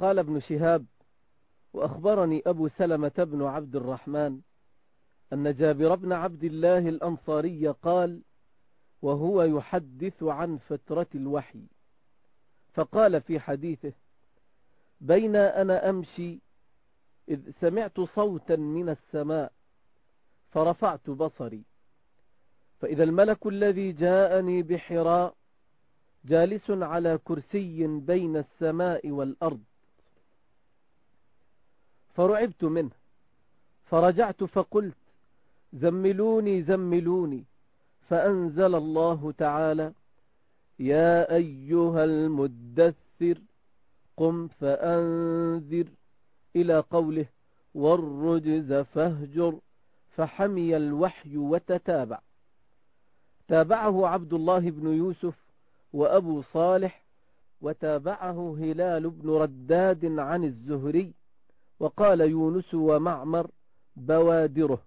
قال ابن شهاب وأخبرني أبو سلمة بن عبد الرحمن أن جابر بن عبد الله الأنصاري قال وهو يحدث عن فترة الوحي. فقال في حديثه بين أنا أمشي إذ سمعت صوتا من السماء فرفعت بصري. فإذا الملك الذي جاءني بحراء جالس على كرسي بين السماء والأرض. فرعبت منه. فرجعت فقلت زملوني زملوني. فأنزل الله تعالى يا أيها المدثر قم فأنذر. إلى قوله والرجز فاهجر. فحمي الوحي وتتابع. تابعه عبد الله بن يوسف وأبو صالح وتابعه هلال بن رداد عن الزهري. وقال يونس ومعمر بوادره.